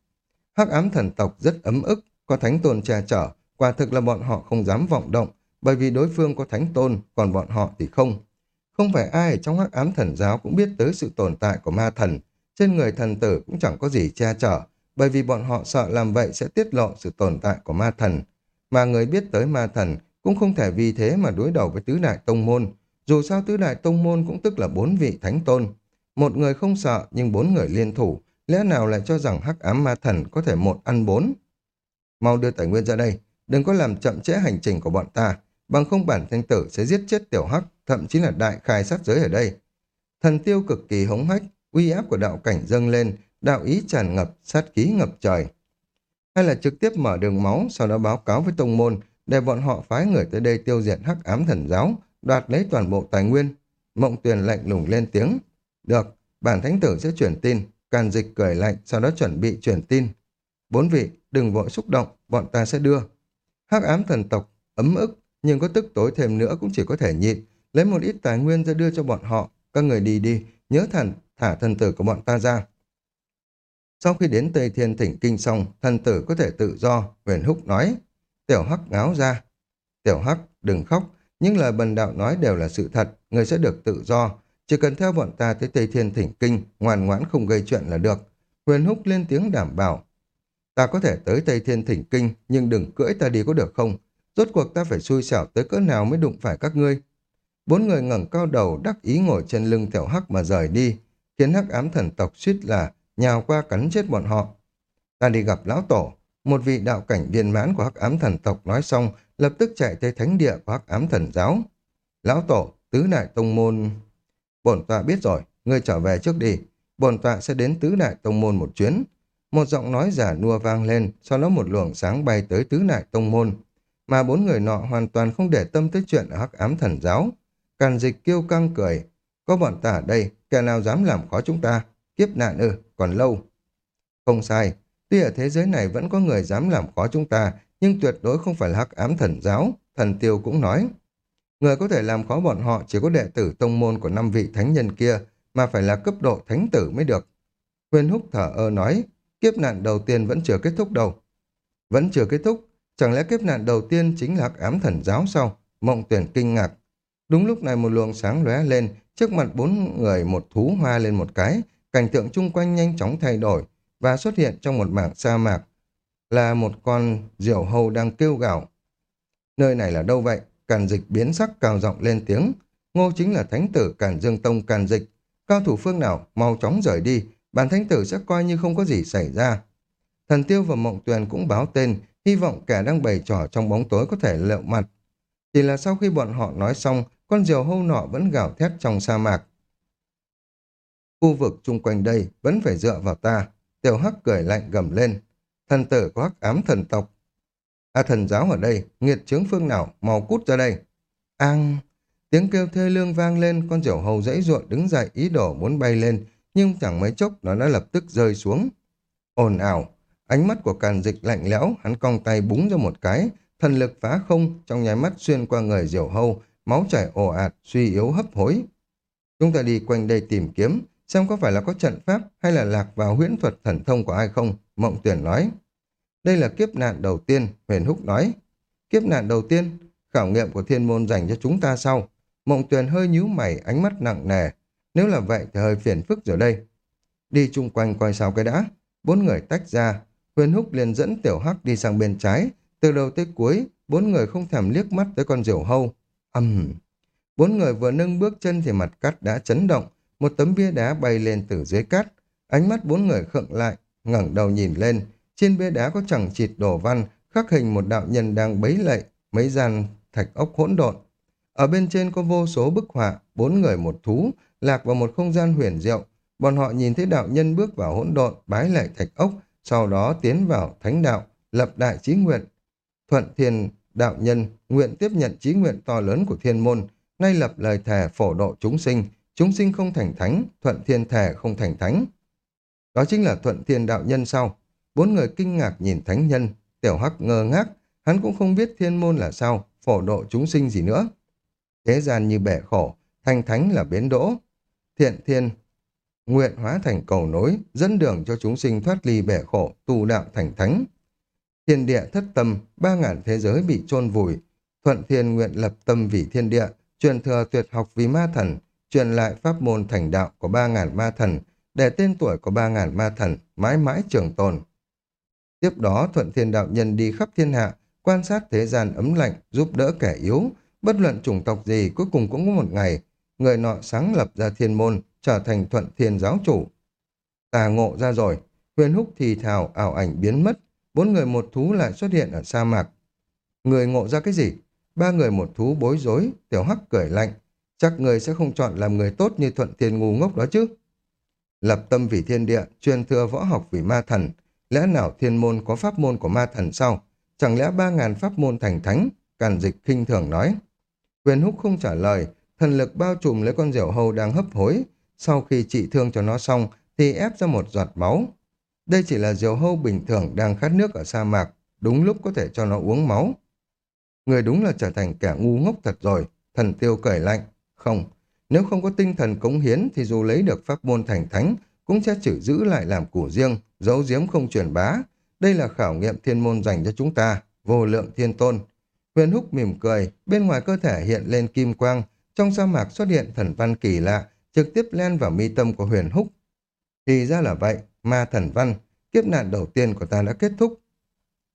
Hắc ám thần tộc rất ấm ức, có thánh tôn che chở, quả thực là bọn họ không dám vọng động, bởi vì đối phương có thánh tôn, còn bọn họ thì không. Không phải ai ở trong hắc ám thần giáo cũng biết tới sự tồn tại của ma thần, trên người thần tử cũng chẳng có gì che chở, bởi vì bọn họ sợ làm vậy sẽ tiết lộ sự tồn tại của ma thần. Mà người biết tới ma thần cũng không thể vì thế mà đối đầu với tứ đại tông môn. Dù sao tứ đại tông môn cũng tức là bốn vị thánh tôn. Một người không sợ nhưng bốn người liên thủ, lẽ nào lại cho rằng hắc ám ma thần có thể một ăn bốn? Mau đưa tài nguyên ra đây, đừng có làm chậm trễ hành trình của bọn ta, bằng không bản thanh tử sẽ giết chết tiểu hắc, thậm chí là đại khai sát giới ở đây. Thần tiêu cực kỳ hống hách, uy áp của đạo cảnh dâng lên, đạo ý tràn ngập, sát khí ngập trời. Hay là trực tiếp mở đường máu, sau đó báo cáo với tông môn, để bọn họ phái người tới đây tiêu diệt hắc ám thần giáo, đoạt lấy toàn bộ tài nguyên. Mộng tuyền lạnh lùng lên tiếng. Được, bản thánh tử sẽ chuyển tin, càn dịch cười lạnh, sau đó chuẩn bị chuyển tin. Bốn vị, đừng vội xúc động, bọn ta sẽ đưa. Hắc ám thần tộc, ấm ức, nhưng có tức tối thêm nữa cũng chỉ có thể nhịn, lấy một ít tài nguyên ra đưa cho bọn họ. Các người đi đi, nhớ thần, thả thân tử của bọn ta ra. Sau khi đến Tây Thiên Thỉnh Kinh xong, thân tử có thể tự do, huyền húc nói. Tiểu Hắc ngáo ra. Tiểu Hắc, đừng khóc, những lời bần đạo nói đều là sự thật, người sẽ được tự do. Chỉ cần theo bọn ta tới Tây Thiên Thỉnh Kinh, ngoan ngoãn không gây chuyện là được. Huyền húc lên tiếng đảm bảo. Ta có thể tới Tây Thiên Thỉnh Kinh, nhưng đừng cưỡi ta đi có được không? Rốt cuộc ta phải xui xẻo tới cỡ nào mới đụng phải các ngươi. Bốn người ngẩng cao đầu đắc ý ngồi trên lưng Tiểu Hắc mà rời đi, khiến Hắc ám thần tộc suýt là nhào qua cắn chết bọn họ. Ta đi gặp lão tổ, một vị đạo cảnh viên mãn của hắc ám thần tộc nói xong, lập tức chạy tới thánh địa của hắc ám thần giáo. Lão tổ, tứ đại tông môn... Bổn tọa biết rồi, ngươi trở về trước đi. Bổn tọa sẽ đến tứ đại tông môn một chuyến. Một giọng nói giả nua vang lên, sau đó một luồng sáng bay tới tứ đại tông môn. Mà bốn người nọ hoàn toàn không để tâm tới chuyện ở hắc ám thần giáo. Càn dịch kêu căng cười. Có bọn ta ở đây, kẻ nào dám làm khó chúng ta? Kiếp nạn ư, còn lâu. Không sai, tuy ở thế giới này vẫn có người dám làm khó chúng ta, nhưng tuyệt đối không phải là hắc ám thần giáo, thần tiêu cũng nói. Người có thể làm khó bọn họ chỉ có đệ tử tông môn của năm vị thánh nhân kia, mà phải là cấp độ thánh tử mới được. Huyền Húc thở ơ nói, kiếp nạn đầu tiên vẫn chưa kết thúc đâu. Vẫn chưa kết thúc, chẳng lẽ kiếp nạn đầu tiên chính là hắc ám thần giáo sao? Mộng tuyển kinh ngạc. Đúng lúc này một luồng sáng lóe lên, trước mặt bốn người một thú hoa lên một cái, cảnh tượng chung quanh nhanh chóng thay đổi và xuất hiện trong một mảng sa mạc là một con diều hâu đang kêu gào. Nơi này là đâu vậy? Càn dịch biến sắc cao giọng lên tiếng. Ngô chính là thánh tử Càn Dương Tông Càn dịch. Cao thủ phương nào mau chóng rời đi, bản thánh tử sẽ coi như không có gì xảy ra. Thần Tiêu và Mộng Tuyền cũng báo tên, hy vọng kẻ đang bày trò trong bóng tối có thể lệu mặt. Chỉ là sau khi bọn họ nói xong, con diều hâu nọ vẫn gào thét trong sa mạc. Khu vực chung quanh đây vẫn phải dựa vào ta. Tiểu Hắc cười lạnh gầm lên. Thần tử có hắc ám thần tộc. À thần giáo ở đây, nghiệt chướng phương nào, mau cút ra đây. Ang! Tiếng kêu thê lương vang lên, con diều hầu dãy ruộng đứng dậy ý đồ muốn bay lên, nhưng chẳng mấy chốc nó đã lập tức rơi xuống. ồn ào, ánh mắt của càn dịch lạnh lẽo, hắn cong tay búng ra một cái, thần lực phá không, trong nháy mắt xuyên qua người diều hâu, máu chảy ồ ạt, suy yếu hấp hối. Chúng ta đi quanh đây tìm kiếm, xem có phải là có trận pháp hay là lạc vào huyễn thuật thần thông của ai không, Mộng Tuyển nói. Đây là kiếp nạn đầu tiên, Huyền Húc nói. Kiếp nạn đầu tiên, khảo nghiệm của thiên môn dành cho chúng ta sau. Mộng Tuyền hơi nhíu mày, ánh mắt nặng nề. Nếu là vậy thì hơi phiền phức rồi đây. Đi chung quanh coi sao cái đã. Bốn người tách ra. Huyền Húc liền dẫn Tiểu Hắc đi sang bên trái. Từ đầu tới cuối, bốn người không thèm liếc mắt tới con diều hâu. Âm! Uhm. Bốn người vừa nâng bước chân thì mặt cắt đã chấn động. Một tấm bia đá bay lên từ dưới cát. Ánh mắt bốn người khựng lại, ngẩng đầu nhìn lên. Trên bia đá có chẳng chịt đổ văn, khắc hình một đạo nhân đang bấy lệ, mấy gian thạch ốc hỗn độn. Ở bên trên có vô số bức họa, bốn người một thú, lạc vào một không gian huyền diệu. Bọn họ nhìn thấy đạo nhân bước vào hỗn độn, bái lại thạch ốc, sau đó tiến vào thánh đạo, lập đại chí nguyện. Thuận thiên đạo nhân nguyện tiếp nhận trí nguyện to lớn của thiên môn, nay lập lời thề phổ độ chúng sinh, chúng sinh không thành thánh, thuận thiên thề không thành thánh. Đó chính là thuận thiên đạo nhân sau. Bốn người kinh ngạc nhìn thánh nhân, tiểu hắc ngơ ngác, hắn cũng không biết thiên môn là sao, phổ độ chúng sinh gì nữa. Thế gian như bể khổ, thành thánh là biến đỗ. Thiện thiên, nguyện hóa thành cầu nối, dẫn đường cho chúng sinh thoát ly bể khổ, tu đạo thành thánh. Thiên địa thất tâm, ba ngàn thế giới bị chôn vùi. Thuận thiên nguyện lập tâm vì thiên địa, truyền thừa tuyệt học vì ma thần, truyền lại pháp môn thành đạo của ba ngàn ma thần, để tên tuổi của ba ngàn ma thần mãi mãi trường tồn. Tiếp đó Thuận Thiên Đạo Nhân đi khắp thiên hạ, quan sát thế gian ấm lạnh, giúp đỡ kẻ yếu, bất luận chủng tộc gì cuối cùng cũng có một ngày, người nọ sáng lập ra thiên môn, trở thành Thuận Thiên giáo chủ. Tà ngộ ra rồi, huyền húc thì thào ảo ảnh biến mất, bốn người một thú lại xuất hiện ở sa mạc. Người ngộ ra cái gì? Ba người một thú bối rối, tiểu hắc cười lạnh. Chắc người sẽ không chọn làm người tốt như Thuận Thiên ngu ngốc đó chứ. Lập tâm vì thiên địa, truyền thừa võ học vì ma thần. Lẽ nào thiên môn có pháp môn của ma thần sao? Chẳng lẽ ba ngàn pháp môn thành thánh? Càn dịch khinh thường nói. Huyền húc không trả lời, thần lực bao trùm lấy con diều hầu đang hấp hối. Sau khi trị thương cho nó xong, thì ép ra một giọt máu. Đây chỉ là diều hâu bình thường đang khát nước ở sa mạc, đúng lúc có thể cho nó uống máu. Người đúng là trở thành kẻ ngu ngốc thật rồi, thần tiêu cởi lạnh. Không, nếu không có tinh thần cống hiến thì dù lấy được pháp môn thành thánh, cũng sẽ chỉ giữ lại làm củ riêng, giấu giếm không truyền bá. Đây là khảo nghiệm thiên môn dành cho chúng ta, vô lượng thiên tôn. Huyền húc mỉm cười, bên ngoài cơ thể hiện lên kim quang, trong sa mạc xuất hiện thần văn kỳ lạ, trực tiếp len vào mi tâm của huyền húc. Thì ra là vậy, ma thần văn, kiếp nạn đầu tiên của ta đã kết thúc.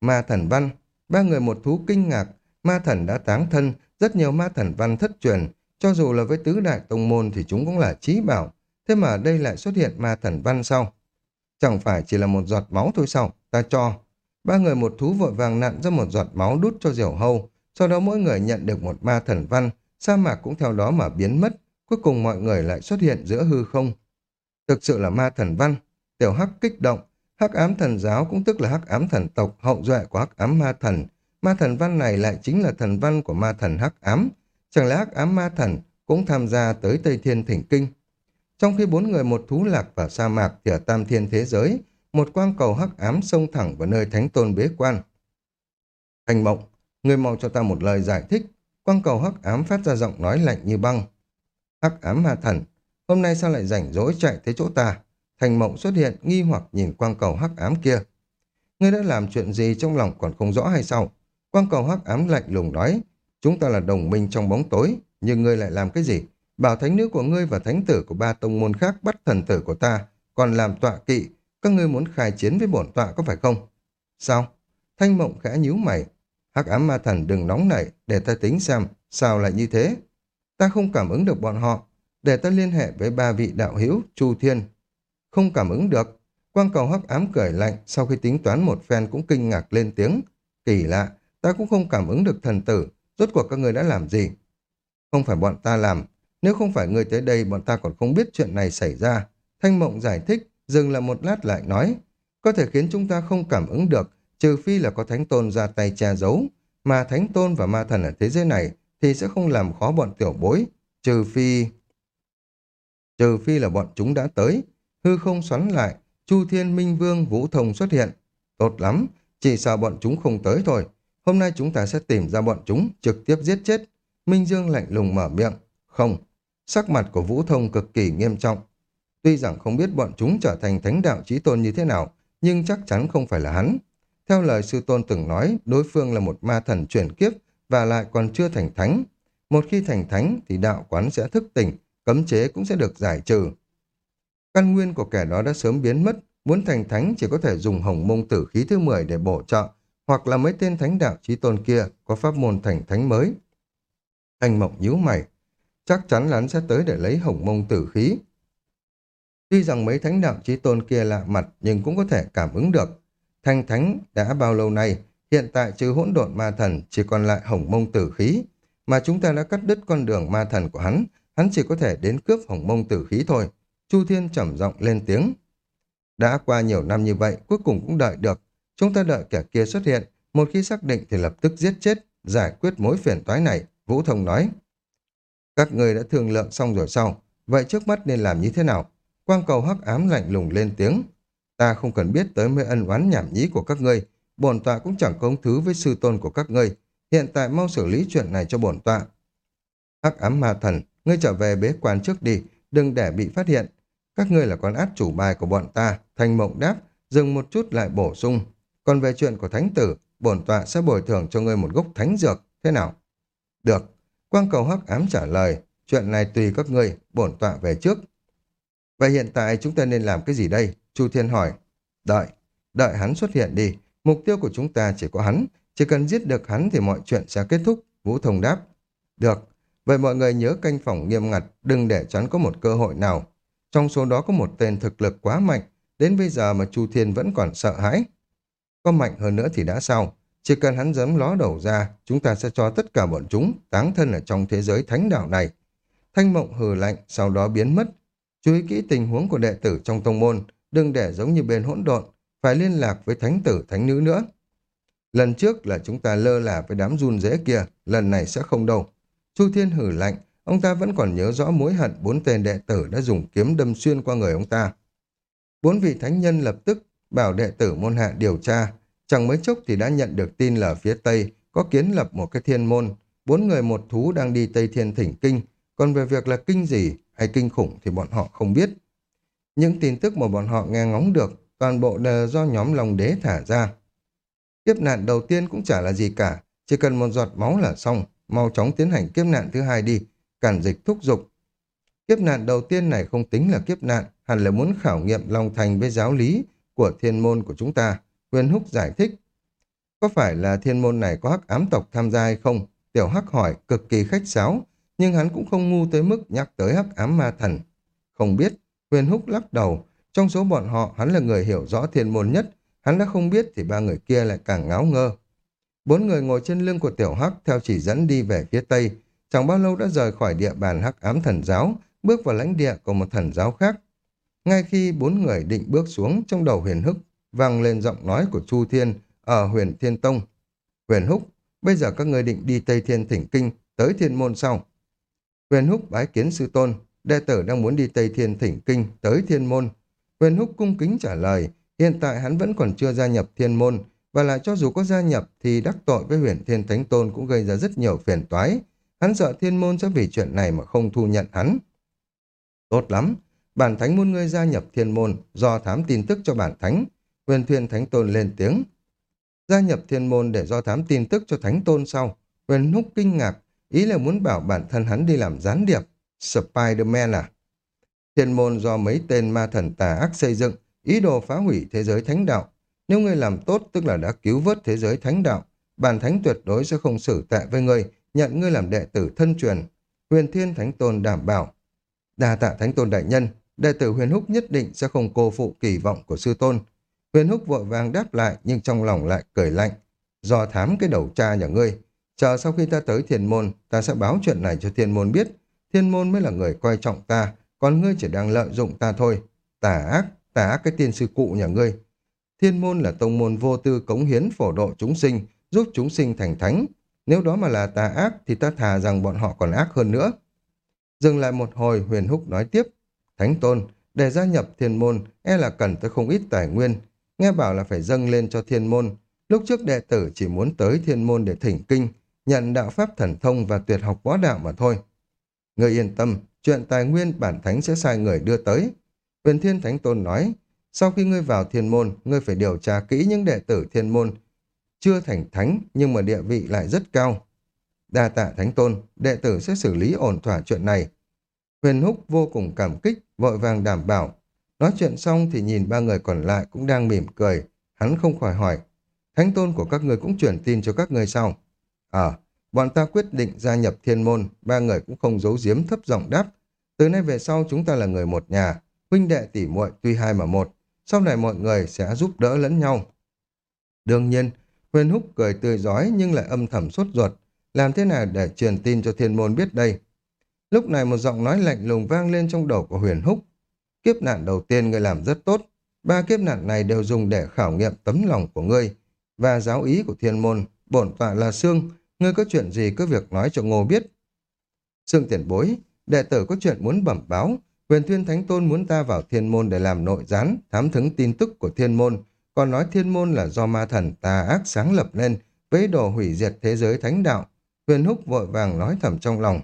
Ma thần văn, ba người một thú kinh ngạc, ma thần đã táng thân, rất nhiều ma thần văn thất truyền, cho dù là với tứ đại tông môn thì chúng cũng là trí bảo, thế mà đây lại xuất hiện ma thần văn sau. Chẳng phải chỉ là một giọt máu thôi sao, ta cho. Ba người một thú vội vàng nặn ra một giọt máu đút cho diều hâu, sau đó mỗi người nhận được một ma thần văn, sa mạc cũng theo đó mà biến mất, cuối cùng mọi người lại xuất hiện giữa hư không. Thực sự là ma thần văn, tiểu hắc kích động, hắc ám thần giáo cũng tức là hắc ám thần tộc hậu duệ của hắc ám ma thần, ma thần văn này lại chính là thần văn của ma thần hắc ám, chẳng lẽ hắc ám ma thần cũng tham gia tới Tây Thiên Thỉnh Kinh. Trong khi bốn người một thú lạc vào sa mạc thì ở Tam Thiên thế giới, một quang cầu hắc ám xông thẳng vào nơi thánh tôn bế quan. Thành mộng, người mau cho ta một lời giải thích. Quang cầu hắc ám phát ra giọng nói lạnh như băng. Hắc ám ma thần, hôm nay sao lại rảnh rỗi chạy tới chỗ ta? Thành mộng xuất hiện nghi hoặc nhìn quang cầu hắc ám kia. Ngươi đã làm chuyện gì trong lòng còn không rõ hay sao? Quang cầu hắc ám lạnh lùng nói, chúng ta là đồng minh trong bóng tối, nhưng ngươi lại làm cái gì? Bảo thánh nữ của ngươi và thánh tử của ba tông môn khác bắt thần tử của ta, còn làm tọa kỵ, các ngươi muốn khai chiến với bổn tọa có phải không? Sao? Thanh mộng khẽ nhíu mày. Hắc ám ma thần đừng nóng nảy, để ta tính xem, sao lại như thế? Ta không cảm ứng được bọn họ, để ta liên hệ với ba vị đạo hữu Chu Thiên. Không cảm ứng được. Quang cầu hắc ám cười lạnh, sau khi tính toán một phen cũng kinh ngạc lên tiếng. Kỳ lạ, ta cũng không cảm ứng được thần tử, rốt cuộc các người đã làm gì? Không phải bọn ta làm, nếu không phải người tới đây bọn ta còn không biết chuyện này xảy ra. Thanh mộng giải thích, dừng là một lát lại nói, có thể khiến chúng ta không cảm ứng được, trừ phi là có thánh tôn ra tay che giấu, mà thánh tôn và ma thần ở thế giới này thì sẽ không làm khó bọn tiểu bối, trừ phi... Trừ phi là bọn chúng đã tới, hư không xoắn lại, Chu Thiên Minh Vương Vũ Thông xuất hiện. Tốt lắm, chỉ sợ bọn chúng không tới thôi. Hôm nay chúng ta sẽ tìm ra bọn chúng, trực tiếp giết chết. Minh Dương lạnh lùng mở miệng. Không, sắc mặt của Vũ Thông cực kỳ nghiêm trọng. Tuy rằng không biết bọn chúng trở thành thánh đạo trí tôn như thế nào, nhưng chắc chắn không phải là hắn. Theo lời sư tôn từng nói, đối phương là một ma thần chuyển kiếp và lại còn chưa thành thánh. Một khi thành thánh thì đạo quán sẽ thức tỉnh, cấm chế cũng sẽ được giải trừ. Căn nguyên của kẻ đó đã sớm biến mất, muốn thành thánh chỉ có thể dùng hồng mông tử khí thứ 10 để bổ trợ, hoặc là mấy tên thánh đạo trí tôn kia có pháp môn thành thánh mới. Anh Mộng nhíu mày, chắc chắn là hắn sẽ tới để lấy hồng mông tử khí. Tuy rằng mấy thánh đạo trí tôn kia lạ mặt nhưng cũng có thể cảm ứng được. Thanh thánh đã bao lâu nay, hiện tại trừ hỗn độn ma thần chỉ còn lại hồng mông tử khí, mà chúng ta đã cắt đứt con đường ma thần của hắn, hắn chỉ có thể đến cướp hồng mông tử khí thôi. Chu Thiên trầm giọng lên tiếng. Đã qua nhiều năm như vậy, cuối cùng cũng đợi được. Chúng ta đợi kẻ kia xuất hiện, một khi xác định thì lập tức giết chết, giải quyết mối phiền toái này, Vũ Thông nói. Các người đã thương lượng xong rồi sao? Vậy trước mắt nên làm như thế nào? Quang cầu hắc ám lạnh lùng lên tiếng. Ta không cần biết tới mấy ân oán nhảm nhí của các ngươi. Bổn tọa cũng chẳng công thứ với sư tôn của các ngươi. Hiện tại mau xử lý chuyện này cho bổn tọa. Hắc ám ma thần, ngươi trở về bế quan trước đi, đừng để bị phát hiện. Các ngươi là con át chủ bài của bọn ta, thanh mộng đáp, dừng một chút lại bổ sung. Còn về chuyện của thánh tử, bổn tọa sẽ bồi thường cho ngươi một gốc thánh dược, thế nào? Được. Quang cầu hắc ám trả lời, chuyện này tùy các ngươi, bổn tọa về trước. Vậy hiện tại chúng ta nên làm cái gì đây? Chu Thiên hỏi. Đợi, đợi hắn xuất hiện đi. Mục tiêu của chúng ta chỉ có hắn. Chỉ cần giết được hắn thì mọi chuyện sẽ kết thúc. Vũ Thông đáp. Được, vậy mọi người nhớ canh phòng nghiêm ngặt, đừng để chắn có một cơ hội nào. Trong số đó có một tên thực lực quá mạnh, đến bây giờ mà Chu Thiên vẫn còn sợ hãi. Có mạnh hơn nữa thì đã sao? Chỉ cần hắn dám ló đầu ra, chúng ta sẽ cho tất cả bọn chúng táng thân ở trong thế giới thánh đạo này. Thanh mộng hừ lạnh, sau đó biến mất. Chú ý kỹ tình huống của đệ tử trong tông môn, đừng để giống như bên hỗn độn, phải liên lạc với thánh tử thánh nữ nữa. Lần trước là chúng ta lơ là với đám run rễ kia, lần này sẽ không đâu. Chu Thiên hử lạnh, ông ta vẫn còn nhớ rõ mối hận bốn tên đệ tử đã dùng kiếm đâm xuyên qua người ông ta. Bốn vị thánh nhân lập tức bảo đệ tử môn hạ điều tra, chẳng mấy chốc thì đã nhận được tin là phía Tây có kiến lập một cái thiên môn, bốn người một thú đang đi Tây Thiên thỉnh kinh, còn về việc là kinh gì hay kinh khủng thì bọn họ không biết. Những tin tức mà bọn họ nghe ngóng được, toàn bộ đều do nhóm lòng đế thả ra. Kiếp nạn đầu tiên cũng chả là gì cả, chỉ cần một giọt máu là xong, mau chóng tiến hành kiếp nạn thứ hai đi, cản dịch thúc giục. Kiếp nạn đầu tiên này không tính là kiếp nạn, hẳn là muốn khảo nghiệm lòng thành với giáo lý của thiên môn của chúng ta. quyền Húc giải thích. Có phải là thiên môn này có hắc ám tộc tham gia hay không? Tiểu Hắc hỏi, cực kỳ khách sáo, nhưng hắn cũng không ngu tới mức nhắc tới hắc ám ma thần. Không biết, Huyền Húc lắc đầu, trong số bọn họ hắn là người hiểu rõ thiên môn nhất, hắn đã không biết thì ba người kia lại càng ngáo ngơ. Bốn người ngồi trên lưng của Tiểu Hắc theo chỉ dẫn đi về phía Tây, chẳng bao lâu đã rời khỏi địa bàn hắc ám thần giáo, bước vào lãnh địa của một thần giáo khác. Ngay khi bốn người định bước xuống, trong đầu huyền húc vang lên giọng nói của Chu Thiên ở huyền Thiên Tông. Huyền Húc, bây giờ các người định đi Tây Thiên Thỉnh Kinh, tới thiên môn sau. Huyền Húc bái kiến sư tôn, đệ tử đang muốn đi Tây Thiên Thỉnh Kinh, tới thiên môn. Huyền Húc cung kính trả lời, hiện tại hắn vẫn còn chưa gia nhập thiên môn, và lại cho dù có gia nhập thì đắc tội với huyền thiên thánh tôn cũng gây ra rất nhiều phiền toái. Hắn sợ thiên môn sẽ vì chuyện này mà không thu nhận hắn. Tốt lắm, bản thánh muốn ngươi gia nhập thiên môn do thám tin tức cho bản thánh. Huyền thuyền thánh tôn lên tiếng. Gia nhập thiên môn để do thám tin tức cho thánh tôn sau. Huyền húc kinh ngạc, ý là muốn bảo bản thân hắn đi làm gián điệp. Spider-Man à? Thiên môn do mấy tên ma thần tà ác xây dựng, ý đồ phá hủy thế giới thánh đạo. Nếu ngươi làm tốt tức là đã cứu vớt thế giới thánh đạo, bản thánh tuyệt đối sẽ không xử tệ với ngươi, nhận ngươi làm đệ tử thân truyền. Huyền Thiên Thánh Tôn đảm bảo. đà tạ Thánh Tôn đại nhân, đệ tử Huyền Húc nhất định sẽ không cô phụ kỳ vọng của sư tôn. Huyền Húc vội vàng đáp lại nhưng trong lòng lại cười lạnh. Do thám cái đầu cha nhà ngươi, chờ sau khi ta tới thiên môn, ta sẽ báo chuyện này cho thiên môn biết. Thiên môn mới là người coi trọng ta, còn ngươi chỉ đang lợi dụng ta thôi. Tà ác, tà ác cái tiên sư cụ nhà ngươi. Thiên môn là tông môn vô tư cống hiến phổ độ chúng sinh, giúp chúng sinh thành thánh. Nếu đó mà là tà ác thì ta thà rằng bọn họ còn ác hơn nữa. Dừng lại một hồi, Huyền Húc nói tiếp. Thánh tôn, để gia nhập thiên môn, e là cần tới không ít tài nguyên. Nghe bảo là phải dâng lên cho thiên môn. Lúc trước đệ tử chỉ muốn tới thiên môn để thỉnh kinh, nhận đạo pháp thần thông và tuyệt học võ đạo mà thôi. Người yên tâm, chuyện tài nguyên bản thánh sẽ sai người đưa tới. Huyền Thiên Thánh Tôn nói, sau khi ngươi vào thiên môn, ngươi phải điều tra kỹ những đệ tử thiên môn chưa thành thánh nhưng mà địa vị lại rất cao. Đa tạ thánh tôn, đệ tử sẽ xử lý ổn thỏa chuyện này. Huyền Húc vô cùng cảm kích, vội vàng đảm bảo. Nói chuyện xong thì nhìn ba người còn lại cũng đang mỉm cười. Hắn không khỏi hỏi, thánh tôn của các người cũng chuyển tin cho các người sau. Ờ, à, bọn ta quyết định gia nhập thiên môn, ba người cũng không giấu giếm thấp giọng đáp. Từ nay về sau chúng ta là người một nhà, huynh đệ tỷ muội tuy hai mà một, sau này mọi người sẽ giúp đỡ lẫn nhau. Đương nhiên, Huyền Húc cười tươi giói nhưng lại âm thầm sốt ruột. Làm thế nào để truyền tin cho thiên môn biết đây? Lúc này một giọng nói lạnh lùng vang lên trong đầu của Huyền Húc. Kiếp nạn đầu tiên ngươi làm rất tốt. Ba kiếp nạn này đều dùng để khảo nghiệm tấm lòng của ngươi. Và giáo ý của thiên môn, bổn tọa là xương. Ngươi có chuyện gì cứ việc nói cho ngô biết. Sương tiền bối, đệ tử có chuyện muốn bẩm báo. Huyền Thuyên Thánh Tôn muốn ta vào thiên môn để làm nội gián, thám thứng tin tức của thiên môn, còn nói thiên môn là do ma thần tà ác sáng lập nên, với đồ hủy diệt thế giới thánh đạo. Huyền Húc vội vàng nói thầm trong lòng.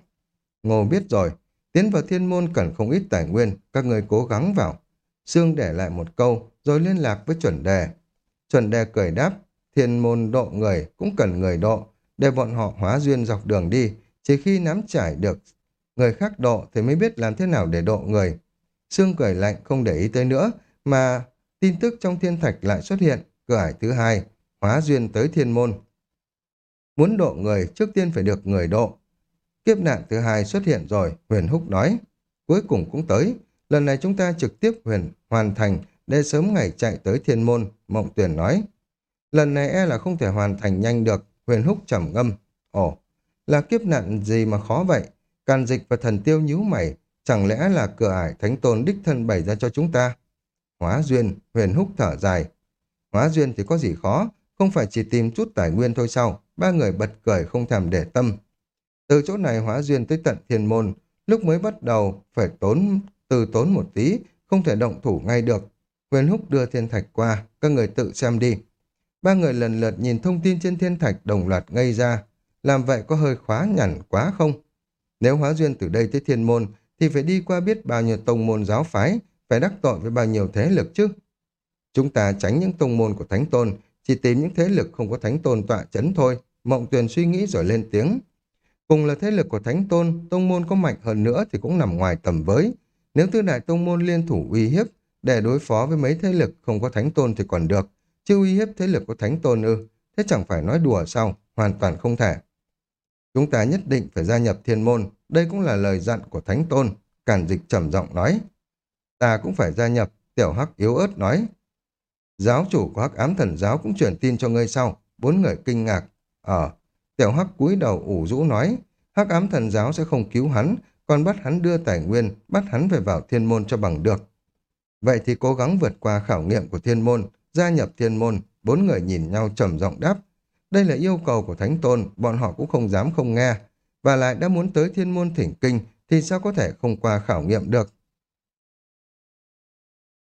Ngô biết rồi, Tiến vào thiên môn cần không ít tài nguyên, các người cố gắng vào. Sương để lại một câu, rồi liên lạc với chuẩn đề. Chuẩn đề cười đáp, thiên môn độ người cũng cần người độ, để bọn họ hóa duyên dọc đường đi, chỉ khi nắm trải được người khác độ thì mới biết làm thế nào để độ người. Sương cười lạnh không để ý tới nữa, mà tin tức trong thiên thạch lại xuất hiện, cửa ải thứ hai, hóa duyên tới thiên môn. Muốn độ người, trước tiên phải được người độ. Kiếp nạn thứ hai xuất hiện rồi, Huyền Húc nói. Cuối cùng cũng tới, lần này chúng ta trực tiếp huyền hoàn thành để sớm ngày chạy tới thiên môn, Mộng Tuyển nói. Lần này e là không thể hoàn thành nhanh được, Huyền Húc trầm ngâm. Ồ, là kiếp nạn gì mà khó vậy? Càn dịch và thần tiêu nhíu mày, chẳng lẽ là cửa ải thánh tôn đích thân bày ra cho chúng ta? Hóa duyên, Huyền Húc thở dài. Hóa duyên thì có gì khó, không phải chỉ tìm chút tài nguyên thôi sao? Ba người bật cười không thèm để tâm. Từ chỗ này hóa duyên tới tận thiên môn, lúc mới bắt đầu phải tốn từ tốn một tí, không thể động thủ ngay được. Huyền Húc đưa thiên thạch qua, các người tự xem đi. Ba người lần lượt nhìn thông tin trên thiên thạch đồng loạt ngây ra. Làm vậy có hơi khóa nhằn quá không? Nếu hóa duyên từ đây tới thiên môn, thì phải đi qua biết bao nhiêu tông môn giáo phái, phải đắc tội với bao nhiêu thế lực chứ. Chúng ta tránh những tông môn của Thánh Tôn, chỉ tìm những thế lực không có Thánh Tôn tọa chấn thôi. Mộng Tuyền suy nghĩ rồi lên tiếng. Cùng là thế lực của Thánh Tôn, tông môn có mạnh hơn nữa thì cũng nằm ngoài tầm với. Nếu tư đại tông môn liên thủ uy hiếp, để đối phó với mấy thế lực không có Thánh Tôn thì còn được, chứ uy hiếp thế lực của Thánh Tôn ư, thế chẳng phải nói đùa sao, hoàn toàn không thể. Chúng ta nhất định phải gia nhập thiên môn, đây cũng là lời dặn của Thánh Tôn, Cản Dịch trầm giọng nói. Ta cũng phải gia nhập, Tiểu Hắc yếu ớt nói. Giáo chủ của Hắc ám thần giáo cũng truyền tin cho ngươi sau, bốn người kinh ngạc. Ờ, Tiểu Hắc cúi đầu ủ rũ nói, Hắc ám thần giáo sẽ không cứu hắn, còn bắt hắn đưa tài nguyên, bắt hắn về vào thiên môn cho bằng được. Vậy thì cố gắng vượt qua khảo nghiệm của thiên môn, gia nhập thiên môn, bốn người nhìn nhau trầm giọng đáp. Đây là yêu cầu của Thánh Tôn, bọn họ cũng không dám không nghe. Và lại đã muốn tới thiên môn thỉnh kinh, thì sao có thể không qua khảo nghiệm được.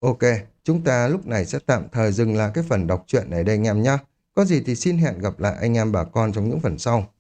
Ok, chúng ta lúc này sẽ tạm thời dừng lại cái phần đọc truyện này đây anh em nhé. Có gì thì xin hẹn gặp lại anh em bà con trong những phần sau.